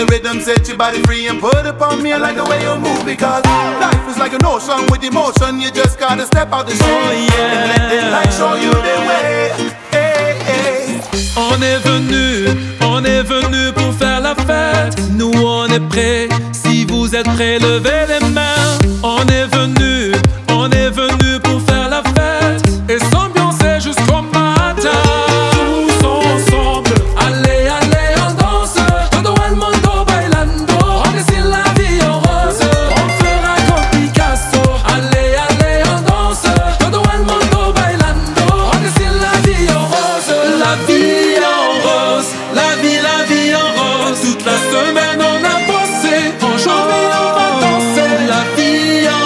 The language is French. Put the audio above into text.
the rhythm, set your body free and put upon me. I like the way you move because life is like an ocean with emotion. You just gotta step out the oh, shore yeah. and let the light show you the way. On est venu, on est venu pour faire la fête. Nous on est prêts. Si vous êtes prêts, levez les mains. On est venu. be